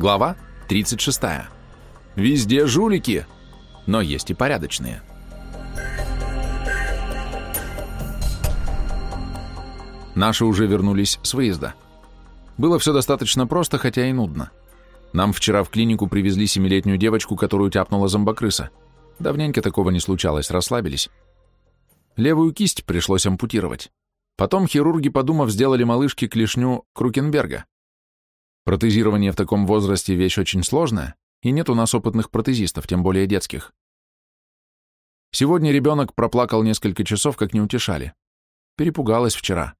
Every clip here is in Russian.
Глава 36. Везде жулики, но есть и порядочные. Наши уже вернулись с выезда. Было все достаточно просто, хотя и нудно. Нам вчера в клинику привезли семилетнюю девочку, которую тяпнула зомбокрыса. Давненько такого не случалось, расслабились. Левую кисть пришлось ампутировать. Потом хирурги, подумав, сделали малышке клешню Крукенберга. Протезирование в таком возрасте вещь очень сложная, и нет у нас опытных протезистов, тем более детских. Сегодня ребенок проплакал несколько часов, как не утешали. Перепугалась вчера.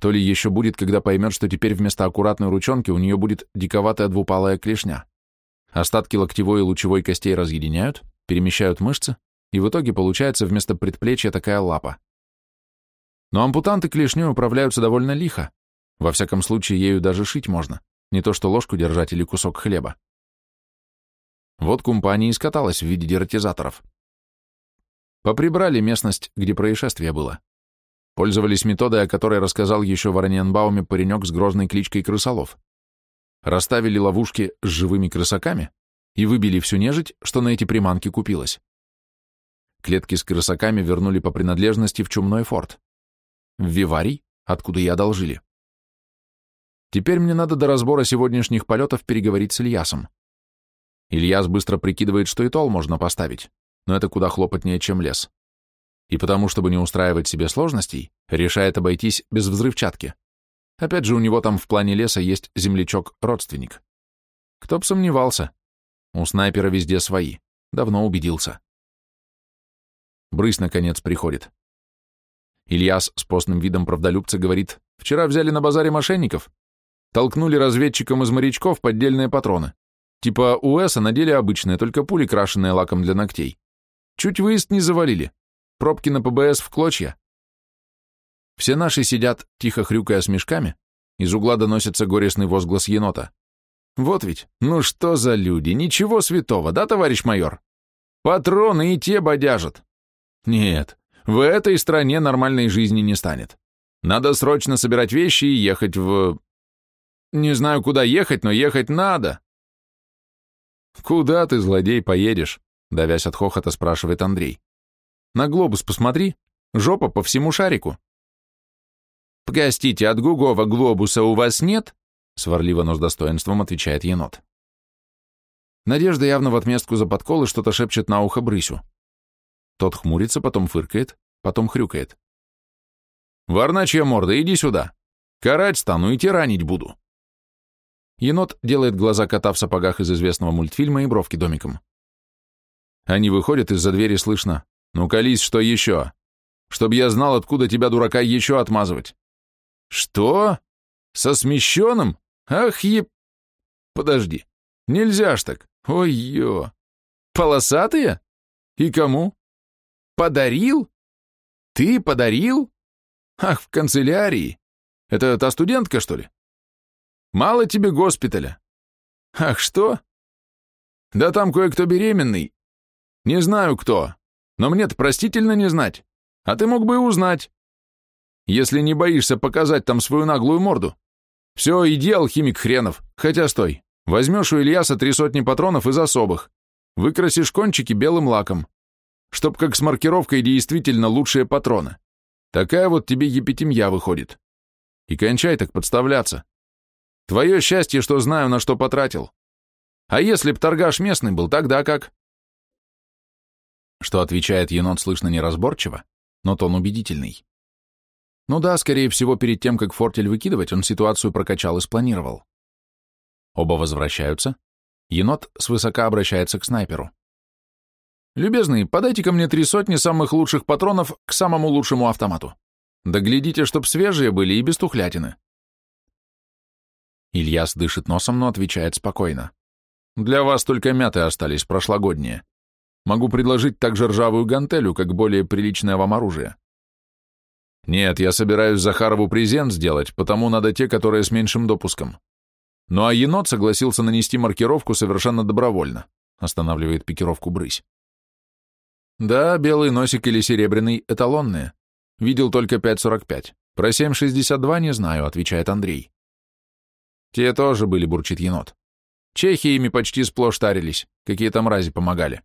То ли еще будет, когда поймет, что теперь вместо аккуратной ручонки у нее будет диковатая двупалая клешня. Остатки локтевой и лучевой костей разъединяют, перемещают мышцы, и в итоге получается вместо предплечья такая лапа. Но ампутанты клешней управляются довольно лихо. Во всяком случае, ею даже шить можно, не то что ложку держать или кусок хлеба. Вот компания и скаталась в виде дератизаторов. Поприбрали местность, где происшествие было. Пользовались методой, о которой рассказал еще в паренек с грозной кличкой крысолов. Расставили ловушки с живыми крысаками и выбили всю нежить, что на эти приманки купилось. Клетки с крысаками вернули по принадлежности в чумной форт. В Виварий, откуда и одолжили. Теперь мне надо до разбора сегодняшних полетов переговорить с Ильясом. Ильяс быстро прикидывает, что и тол можно поставить, но это куда хлопотнее, чем лес и потому, чтобы не устраивать себе сложностей, решает обойтись без взрывчатки. Опять же, у него там в плане леса есть землячок-родственник. Кто б сомневался. У снайпера везде свои. Давно убедился. Брысь, наконец, приходит. Ильяс с постным видом правдолюбца говорит, «Вчера взяли на базаре мошенников, толкнули разведчикам из морячков поддельные патроны. Типа УСа надели обычные, только пули, крашеные лаком для ногтей. Чуть выезд не завалили. Пробки на ПБС в клочья. Все наши сидят, тихо хрюкая с мешками, из угла доносится горестный возглас енота. Вот ведь, ну что за люди, ничего святого, да, товарищ майор? Патроны и те бодяжат. Нет, в этой стране нормальной жизни не станет. Надо срочно собирать вещи и ехать в... Не знаю, куда ехать, но ехать надо. Куда ты, злодей, поедешь? Давясь от хохота, спрашивает Андрей. На глобус посмотри. Жопа по всему шарику. «Погостите, от Гугова глобуса у вас нет?» Сварливо, но с достоинством отвечает енот. Надежда явно в отместку за подколы что-то шепчет на ухо брысю. Тот хмурится, потом фыркает, потом хрюкает. «Варначья морда, иди сюда. Карать стану и тиранить буду». Енот делает глаза кота в сапогах из известного мультфильма и бровки домиком. Они выходят, из-за двери слышно ну, колись, что еще? Чтоб я знал, откуда тебя, дурака, еще отмазывать. Что? Со смещенным? Ах, еб... Подожди. Нельзя ж так. Ой-ё. Полосатые? И кому? Подарил? Ты подарил? Ах, в канцелярии. Это та студентка, что ли? Мало тебе госпиталя. Ах, что? Да там кое-кто беременный. Не знаю кто. Но мне-то простительно не знать. А ты мог бы и узнать. Если не боишься показать там свою наглую морду. Все, иди, алхимик хренов. Хотя стой. Возьмешь у Ильяса три сотни патронов из особых. Выкрасишь кончики белым лаком. Чтоб как с маркировкой действительно лучшие патроны. Такая вот тебе епитемья выходит. И кончай так подставляться. Твое счастье, что знаю, на что потратил. А если б торгаш местный был, тогда как? Что отвечает енот, слышно неразборчиво, но тон убедительный. Ну да, скорее всего, перед тем, как фортель выкидывать, он ситуацию прокачал и спланировал. Оба возвращаются. Енот свысока обращается к снайперу. «Любезный, подайте ко мне три сотни самых лучших патронов к самому лучшему автомату. Да глядите, чтоб свежие были и без тухлятины». Ильяс дышит носом, но отвечает спокойно. «Для вас только мяты остались прошлогодние. Могу предложить также ржавую гантелю, как более приличное вам оружие. Нет, я собираюсь Захарову презент сделать, потому надо те, которые с меньшим допуском. Ну а енот согласился нанести маркировку совершенно добровольно, останавливает пикировку брысь. Да, белый носик или серебряный эталонные. Видел только 5.45. Про 7.62 не знаю, отвечает Андрей. Те тоже были, бурчит енот. Чехи ими почти сплошь тарились, какие-то мрази помогали.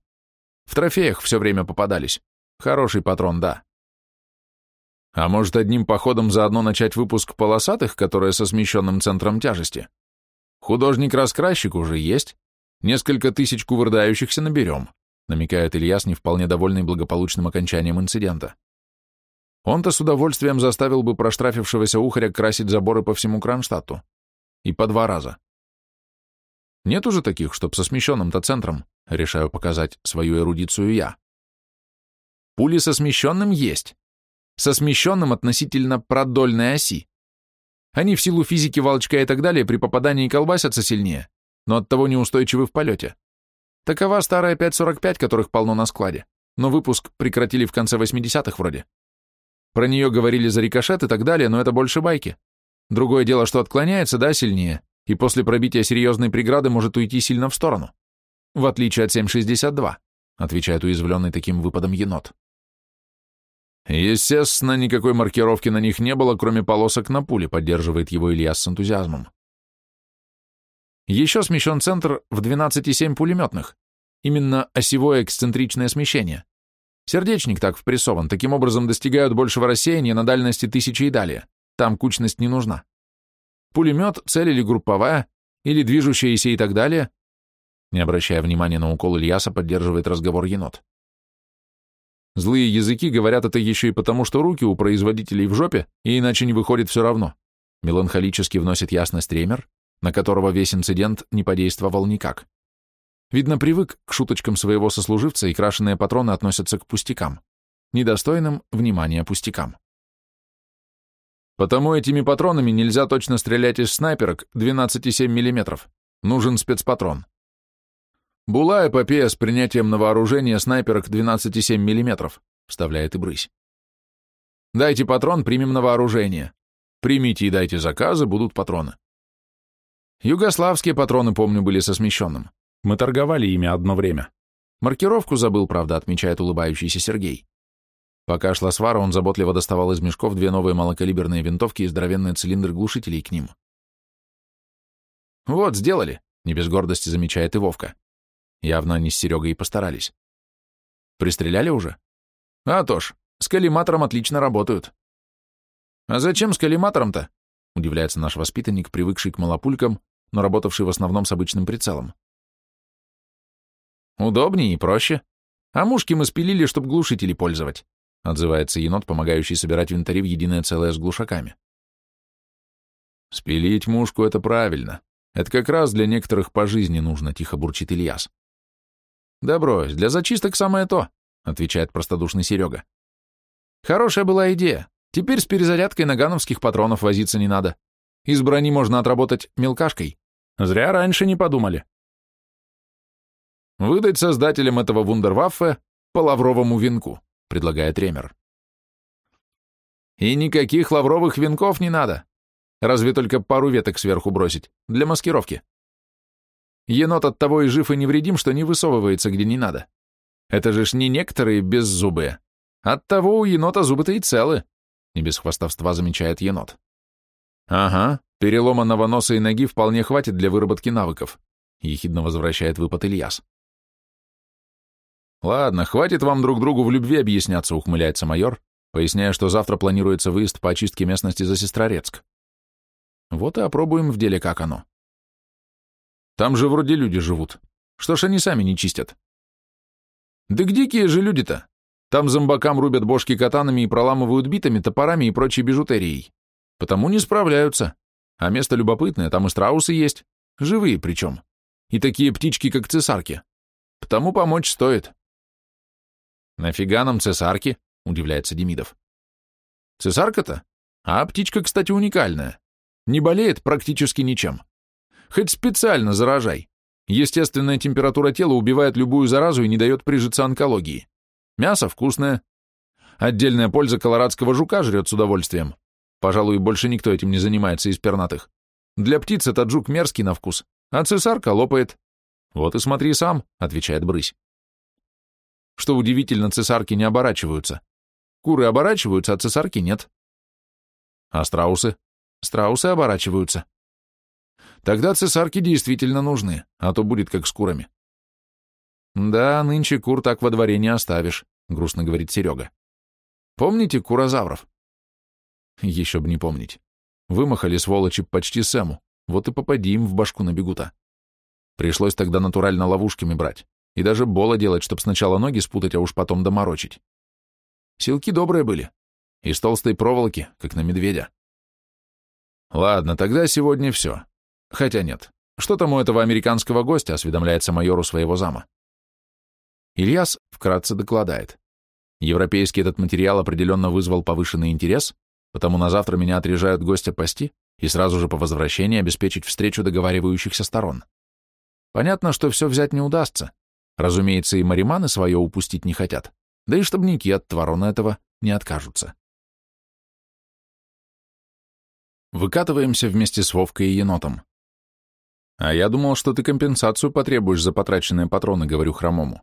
В трофеях все время попадались. Хороший патрон, да. А может, одним походом заодно начать выпуск полосатых, которые со смещенным центром тяжести? Художник-раскрасчик уже есть. Несколько тысяч кувырдающихся наберем, намекает Ильяс, не вполне довольный благополучным окончанием инцидента. Он-то с удовольствием заставил бы проштрафившегося ухаря красить заборы по всему Кронштадту. И по два раза. Нет уже таких, чтоб со смещенным-то центром, решаю показать свою эрудицию я. Пули со смещенным есть. Со смещенным относительно продольной оси. Они в силу физики волчка и так далее при попадании колбасятся сильнее, но оттого неустойчивы в полете. Такова старая 5.45, которых полно на складе, но выпуск прекратили в конце 80-х вроде. Про нее говорили за рикошет и так далее, но это больше байки. Другое дело, что отклоняется, да, сильнее, и после пробития серьезной преграды может уйти сильно в сторону. В отличие от 7.62, отвечает уязвленный таким выпадом енот. Естественно, никакой маркировки на них не было, кроме полосок на пуле, поддерживает его Илья с энтузиазмом. Еще смещен центр в 12,7 пулеметных. Именно осевое эксцентричное смещение. Сердечник так впрессован, таким образом достигают большего рассеяния на дальности тысячи и далее. Там кучность не нужна. Пулемет, цель или групповая, или движущаяся и так далее. Не обращая внимания на укол Ильяса, поддерживает разговор енот. Злые языки говорят это еще и потому, что руки у производителей в жопе, и иначе не выходит все равно. Меланхолически вносит ясность Ремер, на которого весь инцидент не подействовал никак. Видно, привык к шуточкам своего сослуживца, и крашеные патроны относятся к пустякам, недостойным внимания пустякам. Потому этими патронами нельзя точно стрелять из снайперок 12,7 мм. Нужен спецпатрон. Была эпопея с принятием на вооружение снайперок 12,7 мм, вставляет и брысь. Дайте патрон, примем на вооружение. Примите и дайте заказы, будут патроны. Югославские патроны, помню, были со смещенным. Мы торговали ими одно время. Маркировку забыл, правда, отмечает улыбающийся Сергей. Пока шла свара, он заботливо доставал из мешков две новые малокалиберные винтовки и здоровенные цилиндры глушителей к ним. «Вот, сделали», — не без гордости замечает и Вовка. Явно они с Серегой и постарались. Пристреляли уже? А то ж, с коллиматором отлично работают. А зачем с коллиматором-то? Удивляется наш воспитанник, привыкший к малопулькам, но работавший в основном с обычным прицелом. Удобнее и проще. А мушки мы спилили, чтобы глушители пользовать, отзывается енот, помогающий собирать винтари в единое целое с глушаками. Спилить мушку — это правильно. Это как раз для некоторых по жизни нужно, тихо бурчит Ильяс. «Да брось, для зачисток самое то», — отвечает простодушный Серега. «Хорошая была идея. Теперь с перезарядкой нагановских патронов возиться не надо. Из брони можно отработать мелкашкой. Зря раньше не подумали». «Выдать создателям этого вундерваффе по лавровому венку», — предлагает Ремер. «И никаких лавровых венков не надо. Разве только пару веток сверху бросить, для маскировки. Енот от того и жив и невредим, что не высовывается где не надо. Это же ж не некоторые беззубые. От того у енота зубы-то и целы, не без хвастовства замечает енот. Ага, переломанного носа и ноги вполне хватит для выработки навыков, ехидно возвращает выпад Ильяс. Ладно, хватит вам друг другу в любви объясняться, ухмыляется майор, поясняя, что завтра планируется выезд по очистке местности за Сестрорецк. Вот и опробуем в деле, как оно. Там же вроде люди живут. Что ж они сами не чистят? Да где дикие же люди-то. Там зомбакам рубят бошки катанами и проламывают битами, топорами и прочей бижутерией. Потому не справляются. А место любопытное, там и страусы есть. Живые причем. И такие птички, как цесарки. Потому помочь стоит. Нафига нам цесарки? Удивляется Демидов. Цесарка-то? А птичка, кстати, уникальная. Не болеет практически ничем. Хоть специально заражай. Естественная температура тела убивает любую заразу и не дает прижиться онкологии. Мясо вкусное. Отдельная польза колорадского жука жрет с удовольствием. Пожалуй, больше никто этим не занимается из пернатых. Для птиц этот жук мерзкий на вкус, а цесарка лопает. Вот и смотри сам, отвечает брысь. Что удивительно, цесарки не оборачиваются. Куры оборачиваются, а цесарки нет. А страусы? Страусы оборачиваются. Тогда цесарки действительно нужны, а то будет как с курами. Да, нынче кур так во дворе не оставишь, грустно говорит Серега. Помните курозавров? Еще бы не помнить. Вымахали сволочи почти Сэму, вот и попади им в башку на бегута. Пришлось тогда натурально ловушками брать, и даже бола делать, чтоб сначала ноги спутать, а уж потом доморочить. Силки добрые были, из толстой проволоки, как на медведя. Ладно, тогда сегодня все. Хотя нет, что там у этого американского гостя, осведомляется майору своего зама. Ильяс вкратце докладает. Европейский этот материал определенно вызвал повышенный интерес, потому на завтра меня отрежают гостя пасти и сразу же по возвращении обеспечить встречу договаривающихся сторон. Понятно, что все взять не удастся. Разумеется, и мариманы свое упустить не хотят, да и штабники от Творона этого не откажутся. Выкатываемся вместе с Вовкой и енотом. А я думал, что ты компенсацию потребуешь за потраченные патроны, говорю хромому.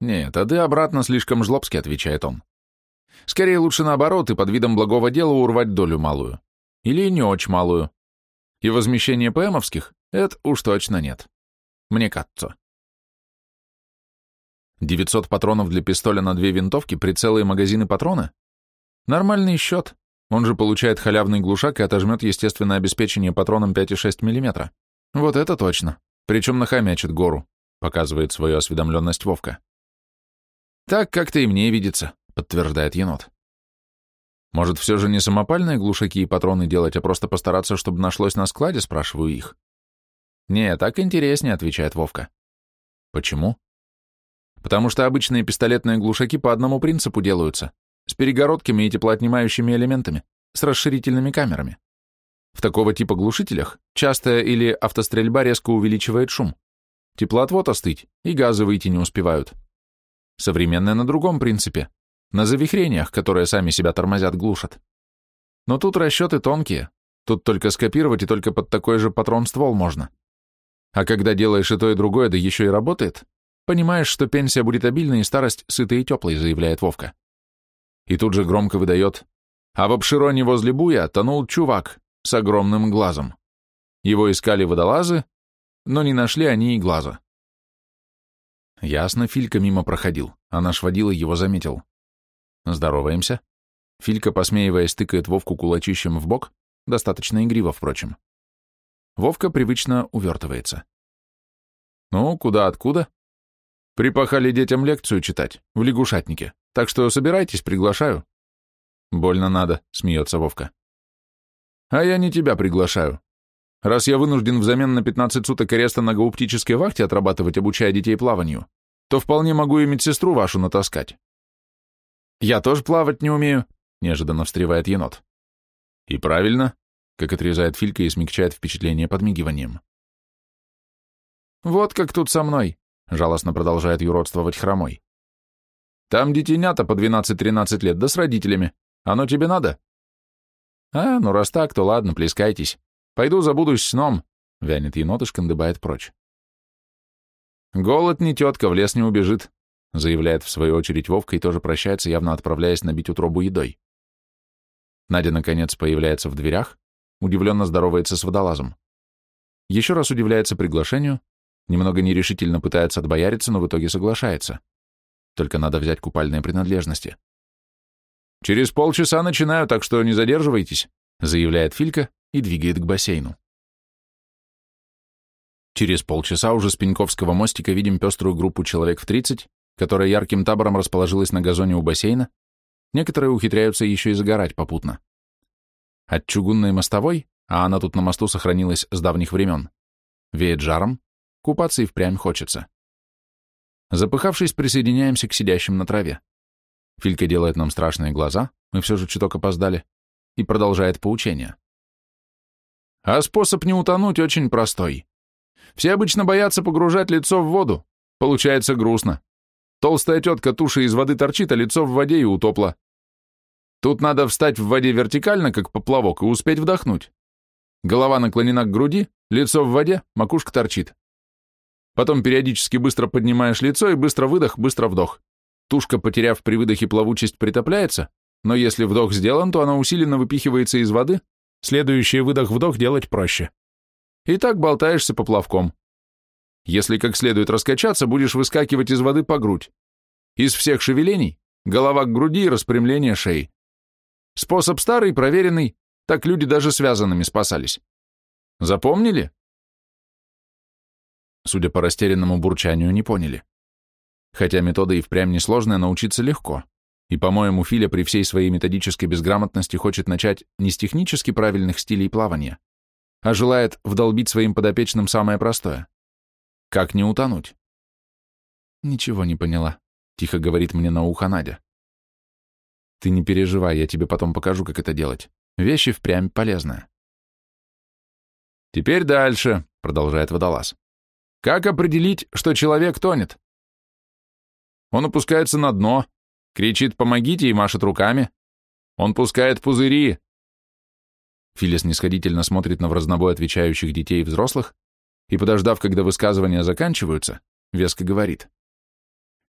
Нет, а ты обратно слишком жлобски, отвечает он. Скорее лучше наоборот и под видом благого дела урвать долю малую. Или не очень малую. И возмещение ПМовских — это уж точно нет. Мне кажется. 900 патронов для пистоля на две винтовки, прицелы и магазины патрона? Нормальный счет. Он же получает халявный глушак и отожмет естественное обеспечение патроном 5,6 мм. Вот это точно. Причем нахамячит гору, показывает свою осведомленность Вовка. Так как-то и мне видится подтверждает енот. Может, все же не самопальные глушаки и патроны делать, а просто постараться, чтобы нашлось на складе, спрашиваю их. Не, так интереснее, отвечает Вовка. Почему? Потому что обычные пистолетные глушаки по одному принципу делаются, с перегородками и теплоотнимающими элементами, с расширительными камерами. В такого типа глушителях частая или автострельба резко увеличивает шум. Теплоотвод остыть, и газы выйти не успевают. Современная на другом принципе, на завихрениях, которые сами себя тормозят, глушат. Но тут расчеты тонкие, тут только скопировать и только под такой же патрон-ствол можно. А когда делаешь и то, и другое, да еще и работает, понимаешь, что пенсия будет обильной и старость сытой и теплой, заявляет Вовка. И тут же громко выдает, а в обшироне возле буя тонул чувак с огромным глазом. Его искали водолазы, но не нашли они и глаза. Ясно, Филька мимо проходил, а наш водила его заметил. Здороваемся. Филька, посмеиваясь, тыкает Вовку кулачищем в бок, достаточно игриво, впрочем. Вовка привычно увертывается. «Ну, куда-откуда?» «Припахали детям лекцию читать, в лягушатнике, так что собирайтесь, приглашаю». «Больно надо», — смеется Вовка. «А я не тебя приглашаю. Раз я вынужден взамен на 15 суток ареста на гауптической вахте отрабатывать, обучая детей плаванию, то вполне могу и медсестру вашу натаскать. «Я тоже плавать не умею», — неожиданно встревает енот. «И правильно», — как отрезает Филька и смягчает впечатление подмигиванием. «Вот как тут со мной», — жалостно продолжает юродствовать хромой. «Там детенята по 12-13 лет, да с родителями. Оно тебе надо?» «А, ну раз так, то ладно, плескайтесь. Пойду забудусь сном», — вянет енот и шкандыбает прочь. «Голод не тетка, в лес не убежит», заявляет в свою очередь Вовка и тоже прощается, явно отправляясь набить утробу едой. Надя, наконец, появляется в дверях, удивленно здоровается с водолазом. Еще раз удивляется приглашению, немного нерешительно пытается отбояриться, но в итоге соглашается. Только надо взять купальные принадлежности. «Через полчаса начинаю, так что не задерживайтесь», заявляет Филька и двигает к бассейну. Через полчаса уже с Пеньковского мостика видим пеструю группу человек в 30, которая ярким табором расположилась на газоне у бассейна, некоторые ухитряются еще и загорать попутно. От чугунной мостовой, а она тут на мосту сохранилась с давних времен, веет жаром, купаться и впрямь хочется. Запыхавшись, присоединяемся к сидящим на траве. Филька делает нам страшные глаза, мы все же чуток опоздали, и продолжает поучение. А способ не утонуть очень простой. Все обычно боятся погружать лицо в воду. Получается грустно. Толстая тетка туши из воды торчит, а лицо в воде и утопло. Тут надо встать в воде вертикально, как поплавок, и успеть вдохнуть. Голова наклонена к груди, лицо в воде, макушка торчит. Потом периодически быстро поднимаешь лицо и быстро выдох, быстро вдох. Тушка, потеряв при выдохе плавучесть, притопляется, но если вдох сделан, то она усиленно выпихивается из воды, следующий выдох-вдох делать проще. И так болтаешься поплавком. Если как следует раскачаться, будешь выскакивать из воды по грудь. Из всех шевелений – голова к груди и распрямление шеи. Способ старый, проверенный, так люди даже связанными спасались. Запомнили? Судя по растерянному бурчанию, не поняли. Хотя метода и впрямь несложная, научиться легко. И, по-моему, Филя при всей своей методической безграмотности хочет начать не с технически правильных стилей плавания, а желает вдолбить своим подопечным самое простое. Как не утонуть? Ничего не поняла, тихо говорит мне на ухо Надя. Ты не переживай, я тебе потом покажу, как это делать. Вещи впрямь полезная. Теперь дальше, продолжает водолаз. Как определить, что человек тонет? Он опускается на дно, кричит «помогите» и машет руками. Он пускает пузыри. Филис нисходительно смотрит на вразнобой отвечающих детей и взрослых и, подождав, когда высказывания заканчиваются, веско говорит.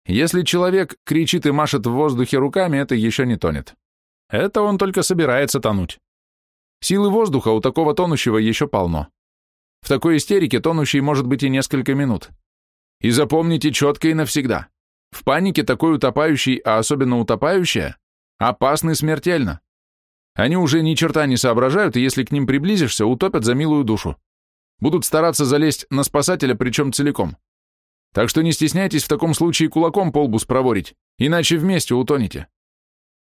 Если человек кричит и машет в воздухе руками, это еще не тонет. Это он только собирается тонуть. Силы воздуха у такого тонущего еще полно. В такой истерике тонущий может быть и несколько минут. И запомните четко и навсегда. В панике такой утопающий, а особенно утопающая, опасны смертельно. Они уже ни черта не соображают, и если к ним приблизишься, утопят за милую душу. Будут стараться залезть на спасателя, причем целиком. Так что не стесняйтесь в таком случае кулаком по лбу спроворить, иначе вместе утонете.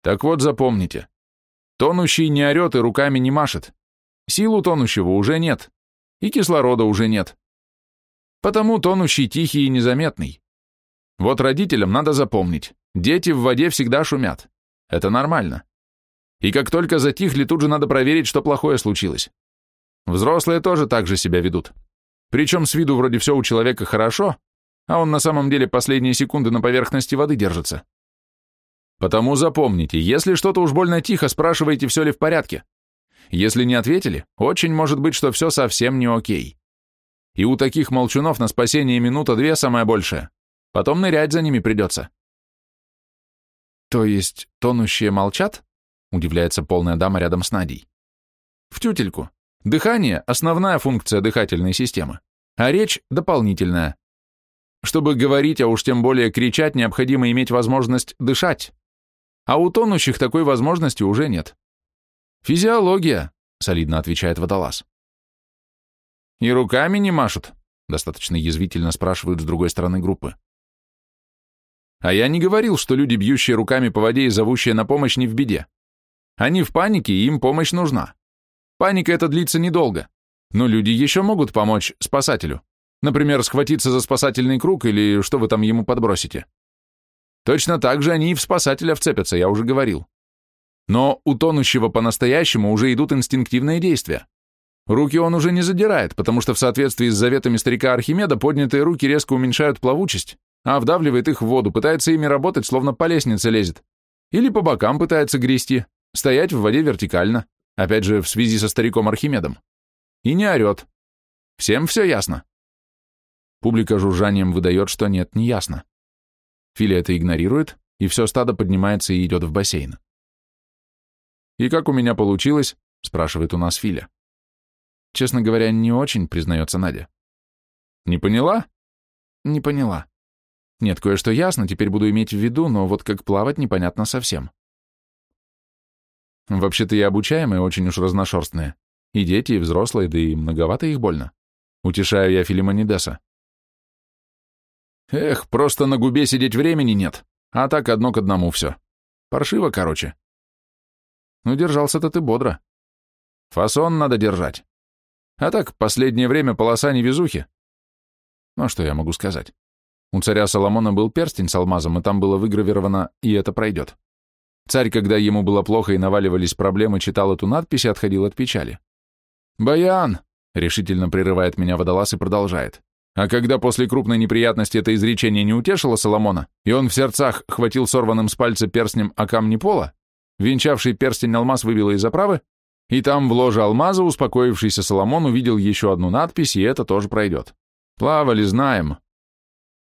Так вот запомните. Тонущий не орет и руками не машет. Силу тонущего уже нет. И кислорода уже нет. Потому тонущий тихий и незаметный. Вот родителям надо запомнить, дети в воде всегда шумят. Это нормально. И как только затихли, тут же надо проверить, что плохое случилось. Взрослые тоже так же себя ведут. Причем с виду вроде все у человека хорошо, а он на самом деле последние секунды на поверхности воды держится. Потому запомните, если что-то уж больно тихо, спрашивайте, все ли в порядке. Если не ответили, очень может быть, что все совсем не окей. И у таких молчунов на спасение минута-две самое большее. Потом нырять за ними придется. То есть тонущие молчат? Удивляется полная дама рядом с Надей. В тютельку. Дыхание – основная функция дыхательной системы, а речь – дополнительная. Чтобы говорить, а уж тем более кричать, необходимо иметь возможность дышать. А у тонущих такой возможности уже нет. Физиология, солидно отвечает водолаз. И руками не машут, достаточно язвительно спрашивают с другой стороны группы. А я не говорил, что люди, бьющие руками по воде и зовущие на помощь, не в беде. Они в панике, и им помощь нужна. Паника это длится недолго, но люди еще могут помочь спасателю. Например, схватиться за спасательный круг или что вы там ему подбросите. Точно так же они и в спасателя вцепятся, я уже говорил. Но у тонущего по-настоящему уже идут инстинктивные действия. Руки он уже не задирает, потому что в соответствии с заветами старика Архимеда поднятые руки резко уменьшают плавучесть, а вдавливает их в воду, пытается ими работать, словно по лестнице лезет. Или по бокам пытается грести, стоять в воде вертикально, опять же, в связи со стариком Архимедом. И не орет. Всем все ясно. Публика жужжанием выдает, что нет, не ясно. Филя это игнорирует, и все стадо поднимается и идет в бассейн. «И как у меня получилось?» — спрашивает у нас Филя. «Честно говоря, не очень», — признается Надя. «Не поняла?» «Не поняла. Нет, кое-что ясно, теперь буду иметь в виду, но вот как плавать непонятно совсем». «Вообще-то и обучаемые очень уж разношерстные. И дети, и взрослые, да и многовато их больно. Утешаю я Филимонидеса. Эх, просто на губе сидеть времени нет, а так одно к одному все. Паршиво, короче. Ну, держался-то ты бодро. Фасон надо держать. А так, последнее время полоса невезухи. Ну, что я могу сказать? У царя Соломона был перстень с алмазом, и там было выгравировано «И это пройдет». Царь, когда ему было плохо и наваливались проблемы, читал эту надпись и отходил от печали. «Баян!» — решительно прерывает меня водолаз и продолжает. А когда после крупной неприятности это изречение не утешило Соломона, и он в сердцах хватил сорванным с пальца перстнем о камни пола, венчавший перстень алмаз выбило из оправы, и там в ложе алмаза успокоившийся Соломон увидел еще одну надпись, и это тоже пройдет. Плавали, знаем.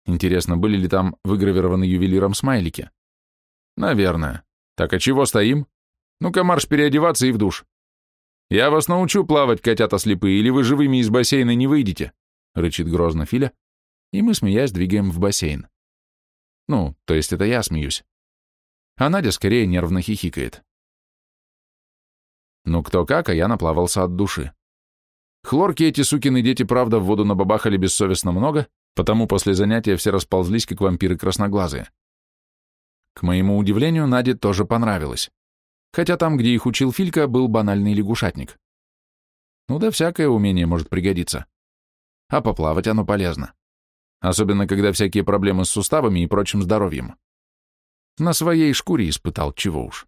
Интересно, были ли там выгравированы ювелиром смайлики? Наверное. Так а чего стоим? Ну-ка марш переодеваться и в душ. «Я вас научу плавать, котята слепые, или вы живыми из бассейна не выйдете», — рычит грозно Филя, и мы, смеясь, двигаем в бассейн. Ну, то есть это я смеюсь. А Надя скорее нервно хихикает. Ну, кто как, а я наплавался от души. Хлорки эти сукины дети, правда, в воду набабахали бессовестно много, потому после занятия все расползлись, как вампиры красноглазые. К моему удивлению, Наде тоже понравилось хотя там, где их учил Филька, был банальный лягушатник. Ну да всякое умение может пригодиться. А поплавать оно полезно. Особенно, когда всякие проблемы с суставами и прочим здоровьем. На своей шкуре испытал, чего уж.